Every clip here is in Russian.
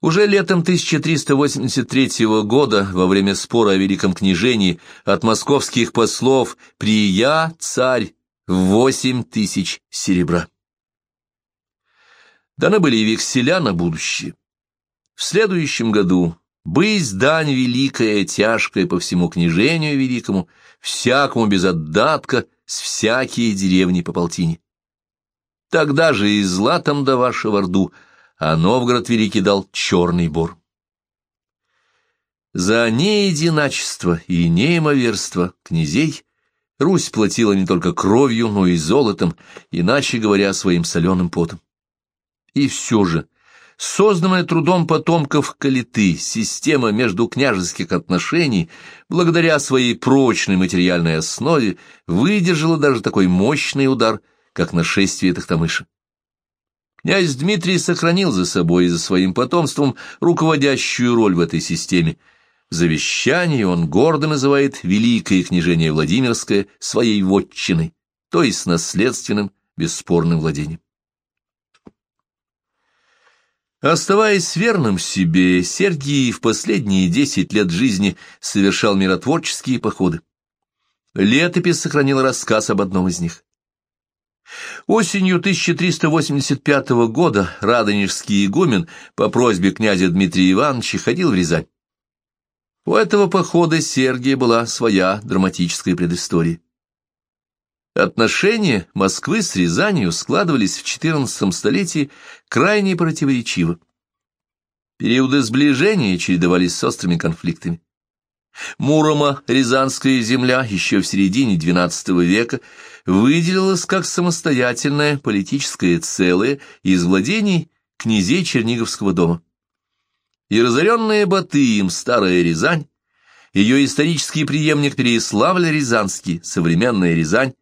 Уже летом 1383 года, во время спора о Великом княжении, от московских послов прия царь восемь тысяч серебра. Даны были и векселя на будущее. В следующем году «Бысь дань великая, тяжкая по всему княжению великому, всякому без отдатка, с всякие деревни по полтине». Тогда же и златом да ваша в Орду, а Новгород Великий дал черный бор. За неединачество и неимоверство князей Русь платила не только кровью, но и золотом, иначе говоря, своим соленым потом. И все же, созданная трудом потомков Калиты, система между княжеских отношений, благодаря своей прочной материальной основе, выдержала даже такой мощный удар, как нашествие Тахтамыша. Князь Дмитрий сохранил за собой и за своим потомством руководящую роль в этой системе. В завещании он гордо называет Великое княжение Владимирское своей вотчиной, то есть наследственным бесспорным владением. Оставаясь верным себе, Сергий в последние десять лет жизни совершал миротворческие походы. Летопись сохранила рассказ об одном из них. Осенью 1385 года Радонежский игумен по просьбе князя Дмитрия Ивановича ходил в Рязань. У этого похода Сергия была своя драматическая предыстория. Отношения Москвы с Рязанью складывались в XIV столетии крайне противоречиво. Периоды сближения чередовались с острыми конфликтами. Мурома, Рязанская земля, еще в середине XII века выделилась как самостоятельное политическое целое из владений князей Черниговского дома. И разоренная Батыем старая Рязань, ее исторический преемник Переяславль-Рязанский, современная Рязань,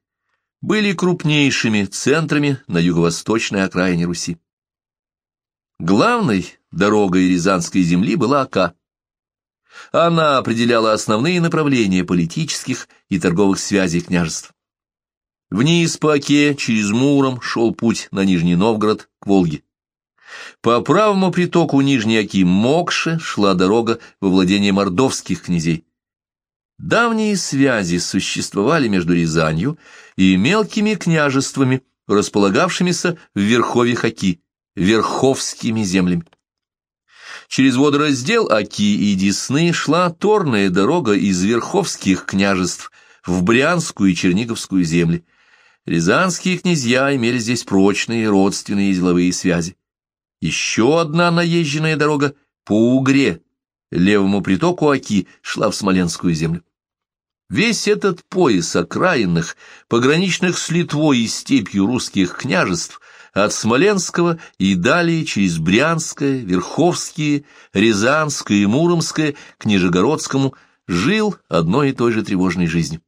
были крупнейшими центрами на юго-восточной окраине Руси. Главной дорогой Рязанской земли была Ока. Она определяла основные направления политических и торговых связей княжеств. Вниз по Оке, через Муром, шел путь на Нижний Новгород к Волге. По правому притоку Нижней Оки Мокше шла дорога во владение мордовских князей. Давние связи существовали между Рязанью и мелкими княжествами, располагавшимися в верховьях Оки, верховскими землями. Через водораздел Оки и Десны шла торная дорога из верховских княжеств в Брянскую и Черниговскую земли. Рязанские князья имели здесь прочные родственные и деловые связи. Еще одна наезженная дорога по Угре, левому притоку Оки, шла в Смоленскую землю. Весь этот пояс окраинных, пограничных с Литвой и степью русских княжеств от Смоленского и далее через Брянское, Верховские, Рязанское и Муромское к Нижегородскому жил одной и той же тревожной жизнью.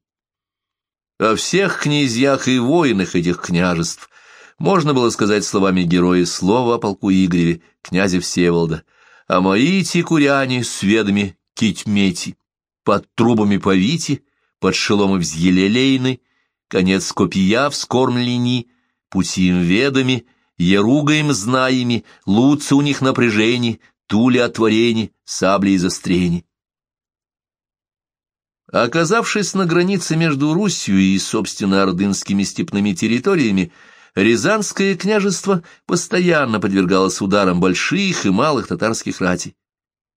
О всех князьях и воинах этих княжеств можно было сказать словами героя слова о полку Игореве, князя Всеволода, о моите куряне с ведами китьмети, под трубами повити, под шеломы взъелелейны, конец копия вскормлени, пути им ведами, яруга им знаями, луцы у них напряжени, тули отворени, сабли и застрени. Оказавшись на границе между Русью и, собственно, ордынскими степными территориями, Рязанское княжество постоянно подвергалось ударам больших и малых татарских ратей.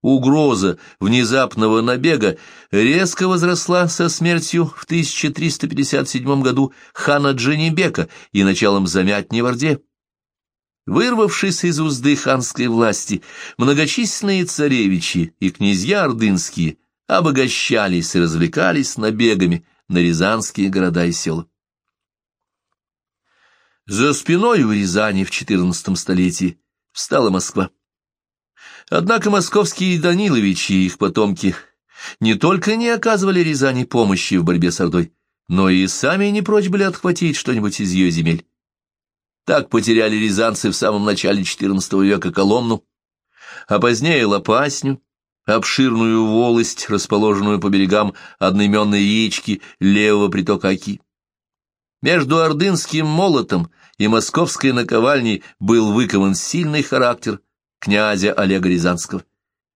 Угроза внезапного набега резко возросла со смертью в 1357 году хана Джанибека и началом замятни в Орде. Вырвавшись из узды ханской власти, многочисленные царевичи и князья ордынские обогащались и развлекались набегами на рязанские города и села. За спиной у Рязани в XIV столетии встала Москва. Однако московские Даниловичи и их потомки не только не оказывали Рязани помощи в борьбе с Ордой, но и сами не прочь были отхватить что-нибудь из ее земель. Так потеряли рязанцы в самом начале XIV века Коломну, а позднее Лопасню, обширную волость, расположенную по берегам одноименной речки левого притока Оки. Между ордынским молотом и московской наковальней был выкован сильный характер князя Олега Рязанского.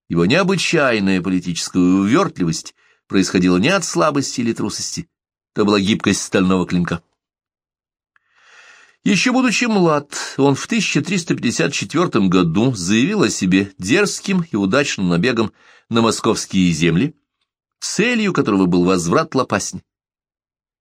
Его необычайная политическая увертливость происходила не от слабости или трусости, это была гибкость стального клинка. Еще будучи млад, он в 1354 году заявил о себе дерзким и удачным набегом на московские земли, целью которого был возврат Лопасни.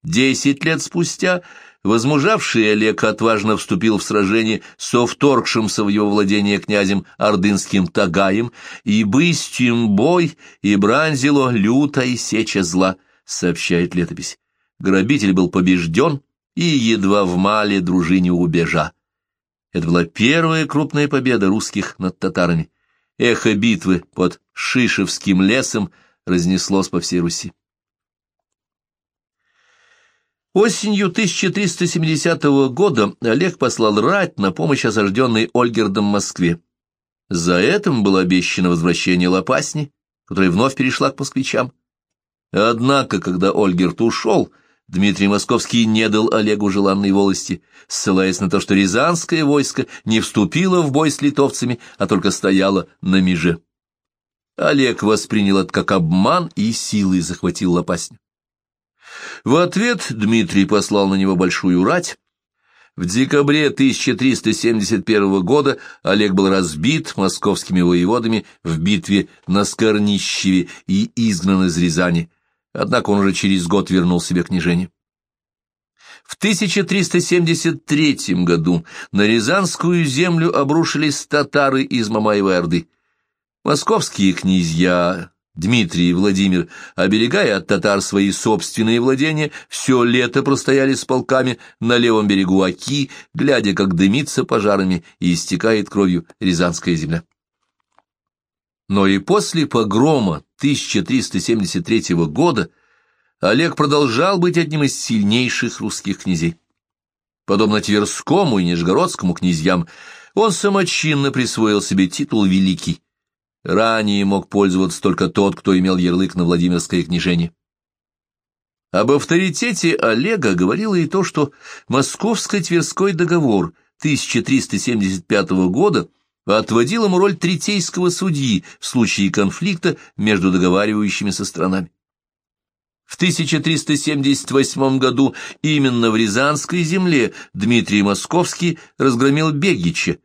Десять лет спустя возмужавший Олег отважно вступил в сражение со вторгшимся в его владение князем Ордынским Тагаем, и быстим бой, и бранзило лютая сеча зла, сообщает летопись. Грабитель был побежден, и едва в мале дружине убежа. Это была первая крупная победа русских над татарами. Эхо битвы под Шишевским лесом разнеслось по всей Руси. Осенью 1370 года Олег послал рать на помощь осажденной Ольгердом Москве. За этим было обещано возвращение Лопасни, которая вновь перешла к москвичам. Однако, когда Ольгерт ушел, Дмитрий Московский не дал Олегу желанной волости, ссылаясь на то, что рязанское войско не вступило в бой с литовцами, а только стояло на меже. Олег воспринял это как обман и силой захватил Лопасню. В ответ Дмитрий послал на него большую рать. В декабре 1371 года Олег был разбит московскими воеводами в битве на Скорнищеве и изгнан из Рязани, однако он уже через год вернул себе княжение. В 1373 году на Рязанскую землю обрушились татары из Мамаевой Орды. Московские князья Дмитрий и Владимир, оберегая от татар свои собственные владения, все лето простояли с полками на левом берегу Оки, глядя, как дымится пожарами и истекает кровью Рязанская земля. Но и после погрома 1373 года Олег продолжал быть одним из сильнейших русских князей. Подобно Тверскому и Нижегородскому князьям, он самочинно присвоил себе титул «Великий», Ранее мог пользоваться только тот, кто имел ярлык на Владимирское княжение. Об авторитете Олега говорило и то, что Московско-Тверской договор 1375 года отводил ему роль третейского судьи в случае конфликта между договаривающимися странами. В 1378 году именно в Рязанской земле Дмитрий Московский разгромил Бегича.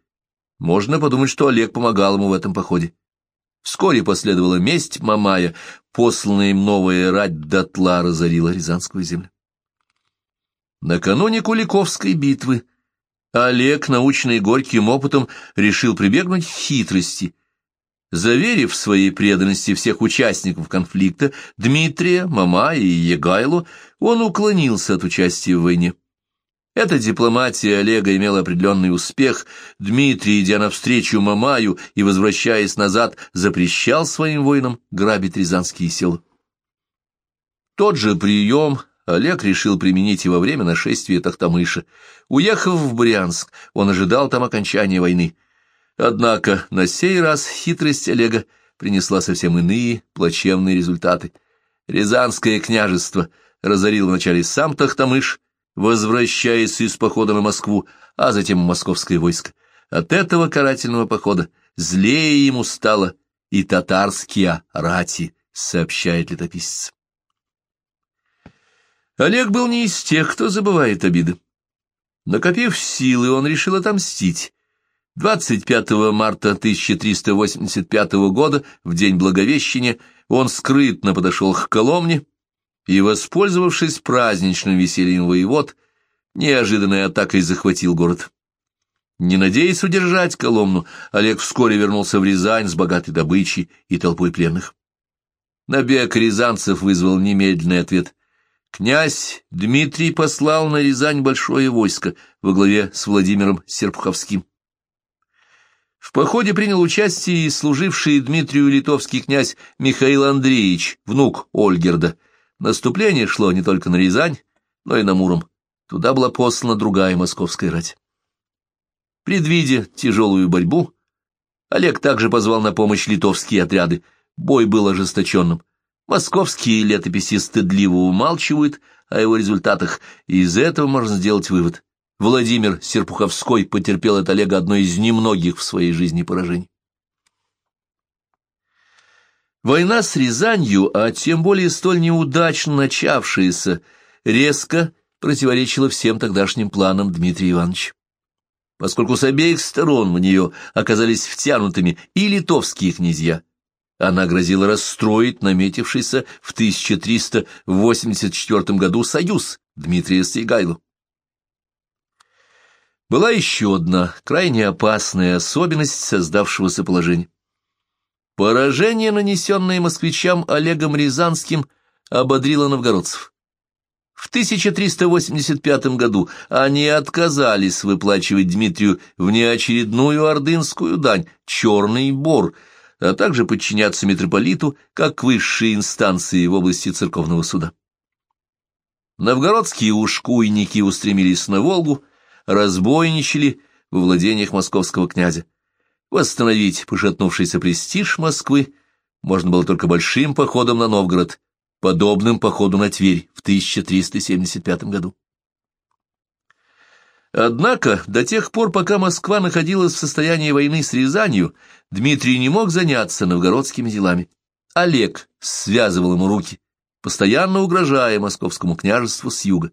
Можно подумать, что Олег помогал ему в этом походе. Вскоре последовала месть Мамая, посланная им новая рать дотла разорила Рязанскую землю. Накануне Куликовской битвы Олег, научный горьким опытом, решил прибегнуть к хитрости. Заверив своей преданности всех участников конфликта, Дмитрия, Мамая и Егайлу, он уклонился от участия в войне. Эта дипломатия Олега имела определенный успех. Дмитрий, идя навстречу Мамаю и возвращаясь назад, запрещал своим воинам грабить рязанские села. Тот же прием Олег решил применить во время нашествия Тахтамыша. Уехав в Брянск, он ожидал там окончания войны. Однако на сей раз хитрость Олега принесла совсем иные плачевные результаты. Рязанское княжество разорил вначале сам Тахтамыш, возвращаясь из похода на Москву, а затем московское войско. От этого карательного похода злее ему стало и татарские рати, сообщает летописец. Олег был не из тех, кто забывает обиды. Накопив силы, он решил отомстить. 25 марта 1385 года, в день Благовещения, он скрытно подошел к Коломне, и, воспользовавшись праздничным весельем воевод, неожиданной атакой захватил город. Не надеясь удержать Коломну, Олег вскоре вернулся в Рязань с богатой добычей и толпой пленных. Набег рязанцев вызвал немедленный ответ. Князь Дмитрий послал на Рязань большое войско во главе с Владимиром Серпуховским. В походе принял участие и служивший Дмитрию литовский князь Михаил Андреевич, внук Ольгерда, Наступление шло не только на Рязань, но и на Муром. Туда была послана другая московская рать. Предвидя тяжелую борьбу, Олег также позвал на помощь литовские отряды. Бой был ожесточенным. Московские летописи стыдливо умалчивают о его результатах, и из этого можно сделать вывод. Владимир Серпуховской потерпел от Олега одно из немногих в своей жизни поражений. Война с Рязанью, а тем более столь неудачно начавшаяся, резко противоречила всем тогдашним планам Дмитрия Ивановича. Поскольку с обеих сторон в нее оказались втянутыми и литовские князья, она грозила расстроить наметившийся в 1384 году союз Дмитрия с Егайло. Была еще одна крайне опасная особенность создавшегося положения. Поражение, нанесенное москвичам Олегом Рязанским, ободрило новгородцев. В 1385 году они отказались выплачивать Дмитрию внеочередную ордынскую дань, черный бор, а также подчиняться митрополиту как высшей инстанции в области церковного суда. Новгородские ушкуйники устремились на Волгу, разбойничали во владениях московского князя. Восстановить пошатнувшийся престиж Москвы можно было только большим походом на Новгород, подобным походу на Тверь в 1375 году. Однако, до тех пор, пока Москва находилась в состоянии войны с Рязанью, Дмитрий не мог заняться новгородскими делами. Олег связывал ему руки, постоянно угрожая московскому княжеству с юга.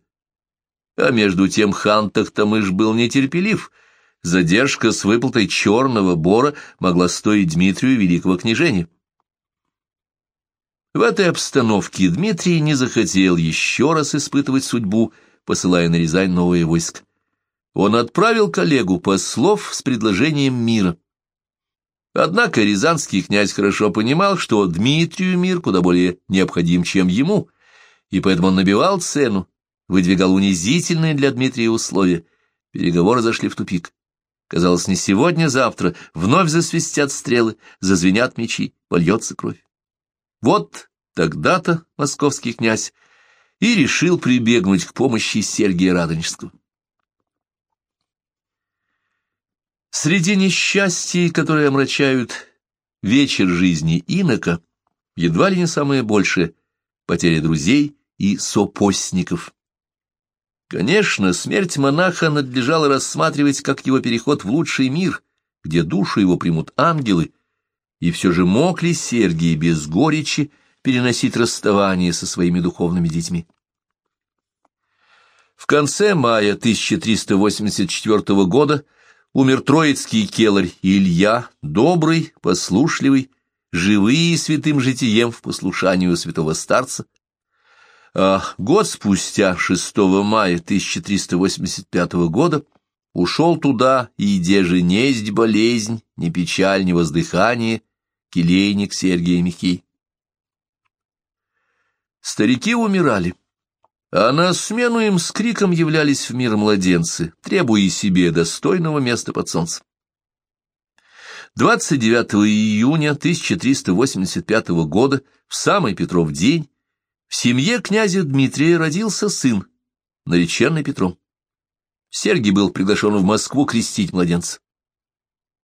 А между тем хан Тахтамыш был нетерпелив — Задержка с выплатой черного бора могла стоить Дмитрию великого княжения. В этой обстановке Дмитрий не захотел еще раз испытывать судьбу, посылая на Рязань новые войска. Он отправил коллегу послов с предложением мира. Однако рязанский князь хорошо понимал, что Дмитрию мир куда более необходим, чем ему, и поэтому он набивал цену, выдвигал унизительные для Дмитрия условия. Переговоры зашли в тупик. Казалось, не сегодня-завтра вновь засвистят стрелы, зазвенят мечи, польется кровь. Вот тогда-то московский князь и решил прибегнуть к помощи Сергия Радонежского. Среди несчастий, которые омрачают вечер жизни инока, едва ли не самое большее — потеря друзей и сопостников. Конечно, смерть монаха надлежало рассматривать как его переход в лучший мир, где душу его примут ангелы, и все же мог ли Сергий без горечи переносить расставание со своими духовными детьми? В конце мая 1384 года умер троицкий келарь Илья, добрый, послушливый, живый святым житием в послушанию святого старца, а год спустя, 6 мая 1385 года, ушел туда, и где же несть болезнь, ни печаль, ни воздыхание, келейник Сергия Михей. Старики умирали, а на смену им с криком являлись в мир младенцы, требуя себе достойного места под солнцем. 29 июня 1385 года, в самый Петров день, в семье князя Дмитрия родился сын, нареченный Петром. Сергий был приглашен в Москву крестить младенца.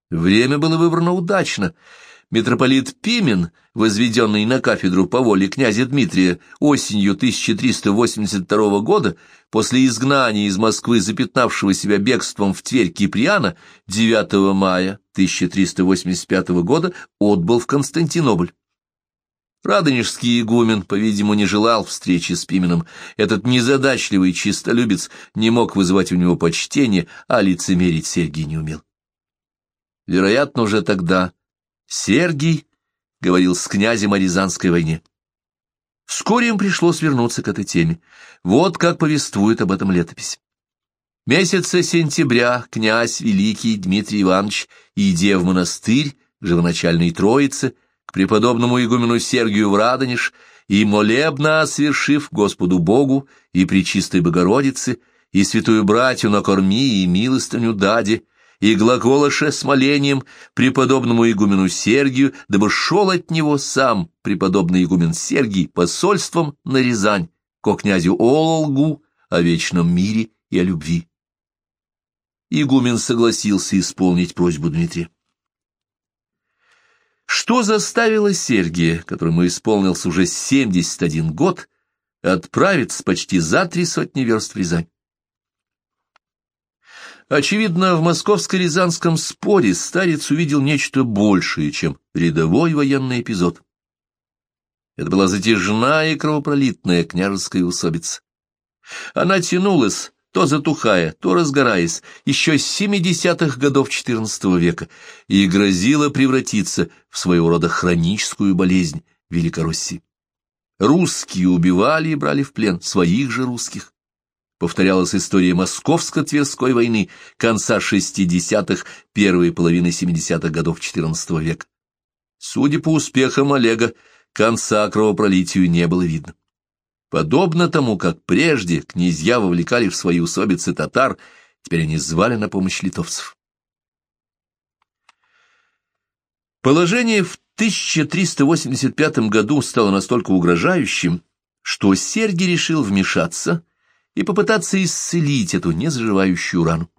Время было выбрано удачно. Митрополит Пимен, возведенный на кафедру по воле князя Дмитрия осенью 1382 года, после изгнания из Москвы запятнавшего себя бегством в Тверь Киприана, 9 мая 1385 года отбыл в Константинополь. Радонежский игумен, по-видимому, не желал встречи с Пименом. Этот незадачливый чистолюбец не мог вызывать у него почтение, а лицемерить Сергий не умел. Вероятно, уже тогда Сергий говорил с князем о Рязанской войне. Вскоре им пришлось вернуться к этой теме. Вот как повествует об этом летопись. Месяца сентября князь великий Дмитрий Иванович, идя в монастырь, живоначальной Троицы, преподобному игумену Сергию в Радонеж, и молебно свершив Господу Богу и Пречистой Богородице, и святую братью накорми и милостыню даде, и глаголоше с молением преподобному игумену Сергию, дабы шел от него сам преподобный игумен Сергий посольством на Рязань, ко князю Олгу о вечном мире и о любви. Игумен согласился исполнить просьбу Дмитрия. Что заставило Сергия, которому исполнился уже 71 год, отправиться почти за три сотни верст в Рязань? Очевидно, в московско-рязанском споре старец увидел нечто большее, чем рядовой военный эпизод. Это была затяжная и кровопролитная княжеская усобица. Она тянулась, то затухая, то разгораясь, еще с семидесятых годов XIV века, и грозила превратиться в своего рода хроническую болезнь Великороссии. Русские убивали и брали в плен своих же русских. Повторялась история Московско-Тверской войны конца 60-х, первой половины 70-х годов XIV века. Судя по успехам Олега, конца кровопролитию не было видно. Подобно тому, как прежде князья вовлекали в свои усобицы татар, теперь они звали на помощь литовцев. Положение в 1385 году стало настолько угрожающим, что Сергий решил вмешаться и попытаться исцелить эту незаживающую рану.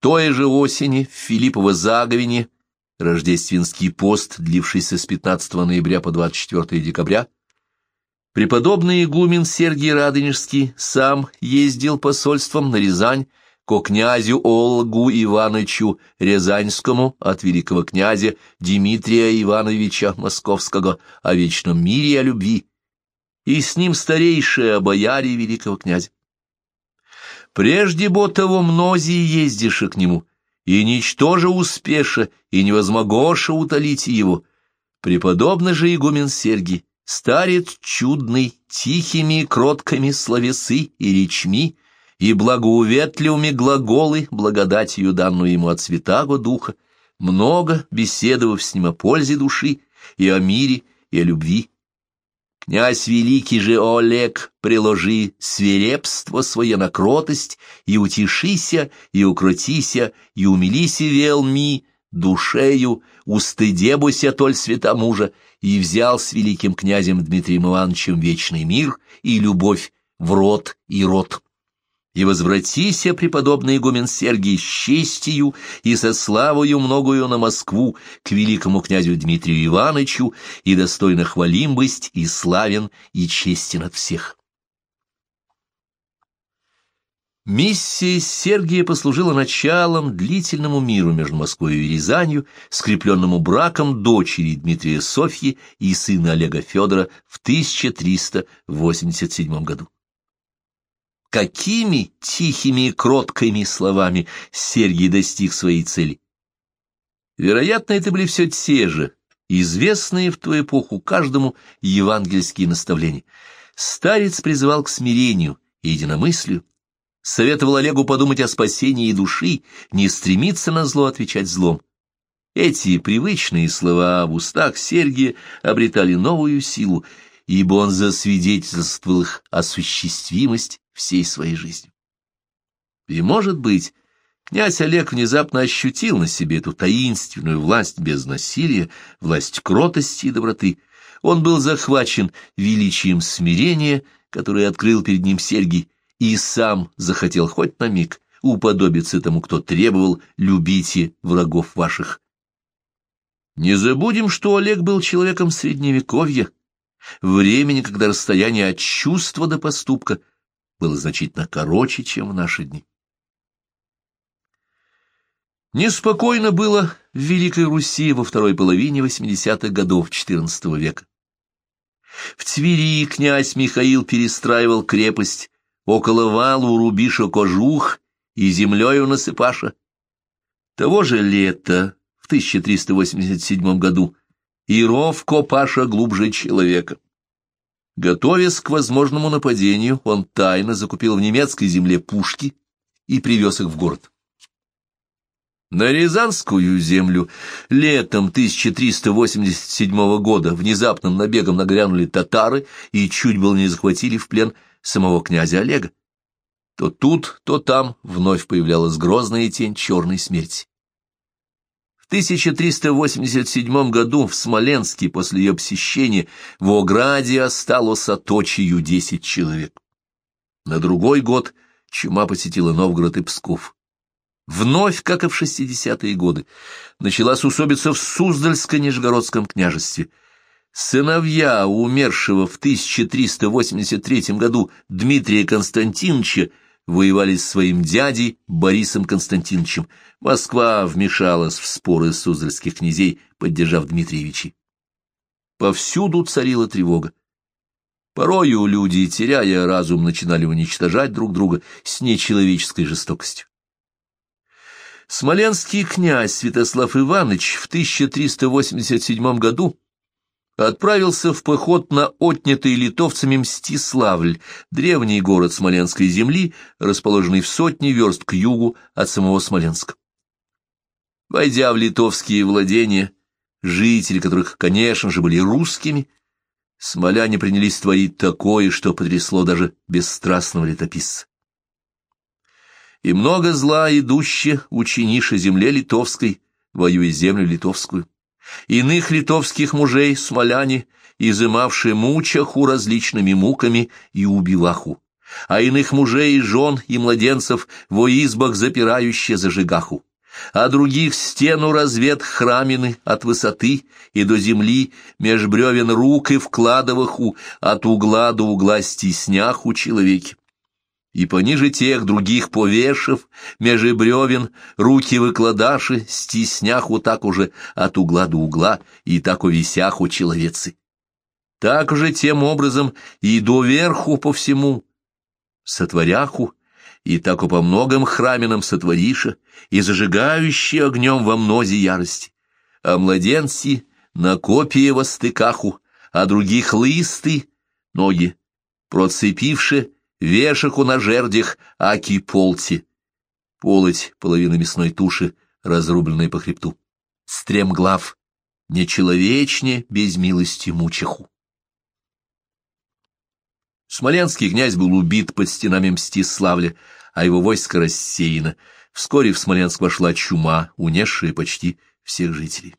Той же осени в Филиппово заговине рождественский пост, длившийся с 15 ноября по 24 декабря, преподобный игумен Сергий Радонежский сам ездил посольством на Рязань ко князю Олгу Ивановичу Рязанскому от великого князя Дмитрия Ивановича Московского о вечном мире и о любви, и с ним старейшие о бояре великого князя. Прежде бо того мнозии ездишь к нему, и ничтоже успеша, и невозмогоша утолить его. Преподобный же игумен Сергий, старец чудный, тихими и кроткими словесы и речми, и благоуветливыми глаголы, благодатью данную ему от святаго духа, много беседовав с ним о пользе души и о мире, и о любви. Князь великий же Олег, приложи свирепство свое на кротость, и утешися, и укротися, и умилися велми, душею, устыдебуся толь свята мужа, и взял с великим князем Дмитрием Ивановичем вечный мир и любовь в род и род и возвратися, преподобный игумен Сергий, с честью и со славою многою на Москву к великому князю Дмитрию Ивановичу, и достойно хвалим быть, и славен, и честен от всех. Миссия Сергия послужила началом длительному миру между Москвой и Рязанью, скрепленному браком дочери Дмитрия Софьи и сына Олега Федора в 1387 году какими тихими и кроткими словами Сергий достиг своей цели. Вероятно, это были все те же, известные в ту эпоху каждому евангельские наставления. Старец призывал к смирению и единомыслию, советовал Олегу подумать о спасении души, не стремиться на зло отвечать злом. Эти привычные слова в устах Сергия обретали новую силу, ибо он засвидетельствовал их осуществимость всей своей жизнью. И, может быть, князь Олег внезапно ощутил на себе эту таинственную власть без насилия, власть кротости и доброты. Он был захвачен величием смирения, которое открыл перед ним Сергий, и сам захотел хоть на миг уподобиться тому, кто требовал «любите врагов ваших». Не забудем, что Олег был человеком средневековья, времени, когда расстояние от чувства до поступка – было значительно короче, чем в наши дни. Неспокойно было в Великой Руси во второй половине 80-х годов XIV века. В Твери князь Михаил перестраивал крепость около валу рубиша кожух и землею насыпаша. Того же лета, в 1387 году, и ров копаша глубже человека. Готовясь к возможному нападению, он тайно закупил в немецкой земле пушки и привез их в город. На Рязанскую землю летом 1387 года внезапным набегом нагрянули татары и чуть было не захватили в плен самого князя Олега. То тут, то там вновь появлялась грозная тень черной смерти. В 1387 году в Смоленске после ее посещения в Ограде осталось оточию десять человек. На другой год чума посетила Новгород и Псков. Вновь, как и в 60-е годы, началась усобица в Суздальско-Нижегородском княжестве. Сыновья умершего в 1383 году Дмитрия Константиновича воевали с своим дядей Борисом Константиновичем. Москва вмешалась в споры суздальских князей, поддержав Дмитриевичей. Повсюду царила тревога. Порою люди, теряя разум, начинали уничтожать друг друга с нечеловеческой жестокостью. Смоленский князь Святослав Иванович в 1387 году отправился в поход на отнятый литовцами Мстиславль, древний город Смоленской земли, расположенный в сотни верст к югу от самого Смоленска. Войдя в литовские владения, жители которых, конечно же, были русскими, смоляне принялись творить такое, что потрясло даже бесстрастного летописца. И много зла идуще учениша земле литовской, воюя землю литовскую. Иных литовских мужей смоляне, изымавшие мучаху различными муками и убиваху, а иных мужей и жен и младенцев во избах запирающие зажигаху а других стену развед храмины от высоты и до земли, меж бревен рук и вкладываху, от угла до угла стесняху человеки. И пониже тех других повешив, межи бревен, руки выкладаши, стесняху так уже от угла до угла, и так увисяху человецы. Так же тем образом и до верху по всему, сотворяху, и так по многим храминам сотвориша, и зажигающий огнем во мнозе ярости. А младенцы на копии во стыкаху, а других лысты, ноги, процепивши вешаку на жердях аки полти, полоть половины мясной туши, разрубленной по хребту, стремглав, нечеловечне без милости мучеху. Смоленский князь был убит под стенами Мстиславля, а его войско рассеяно. Вскоре в Смоленск вошла чума, унесшая почти всех жителей.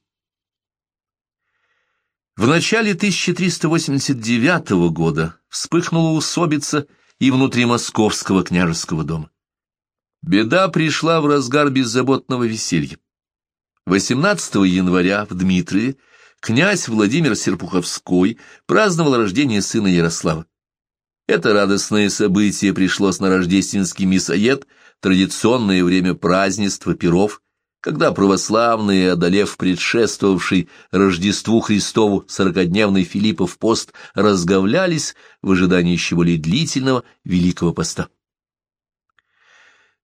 В начале 1389 года вспыхнула усобица и внутри московского княжеского дома. Беда пришла в разгар беззаботного веселья. 18 января в Дмитрове князь Владимир Серпуховской праздновал рождение сына Ярослава. Это радостное событие пришлось на рождественский мясоед, традиционное время празднества перов, когда православные, одолев предшествовавший Рождеству Христову сорокодневный Филиппов пост, разговлялись в ожидании еще более длительного Великого поста.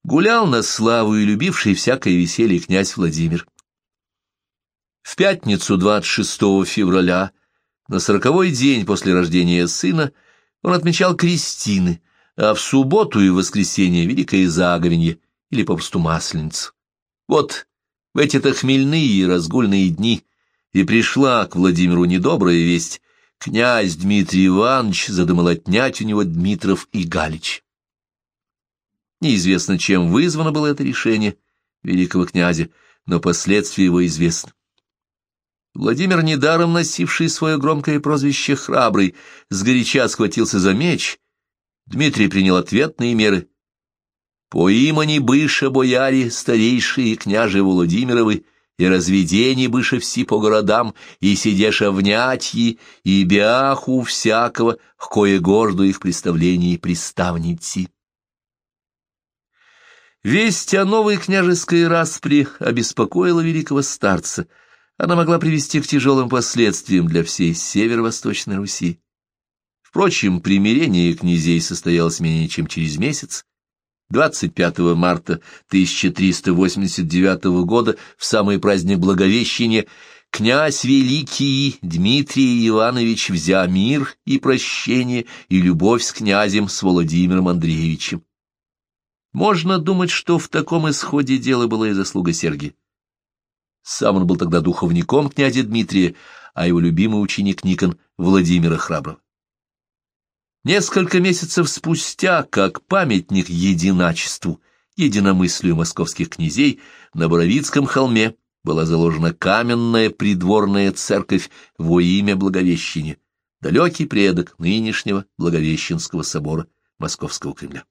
Гулял на славу и любивший всякое веселье князь Владимир. В пятницу 26 февраля, на сороковой день после рождения сына, он отмечал крестины, а в субботу и воскресенье — Великое Заговенье или попросту Масленицу. Вот в эти-то хмельные разгульные дни и пришла к Владимиру недобрая весть. Князь Дмитрий Иванович задумал отнять у него Дмитров и Галич. Неизвестно, чем вызвано было это решение великого князя, но последствия его известны. Владимир, недаром носивший свое громкое прозвище «Храбрый», сгоряча схватился за меч. Дмитрий принял ответные меры. «По имени быша бояре, старейшие княже Владимировы, и разведение быша все по городам, и сидеша внятьи, и бяху всякого, кое гожду их представлений приставницы». Весть о новой княжеской распре обеспокоила великого старца — она могла привести к тяжелым последствиям для всей северо-восточной Руси. Впрочем, примирение князей состоялось менее чем через месяц. 25 марта 1389 года, в самый праздник Благовещения, князь Великий Дмитрий Иванович взя мир и прощение и любовь с князем, с Владимиром Андреевичем. Можно думать, что в таком исходе дела была и заслуга Сергия. Сам он был тогда духовником князя Дмитрия, а его любимый ученик Никон Владимира Храброго. Несколько месяцев спустя, как памятник единачеству, единомыслию московских князей, на Боровицком холме была заложена каменная придворная церковь во имя Благовещения, далекий предок нынешнего Благовещенского собора Московского Кремля.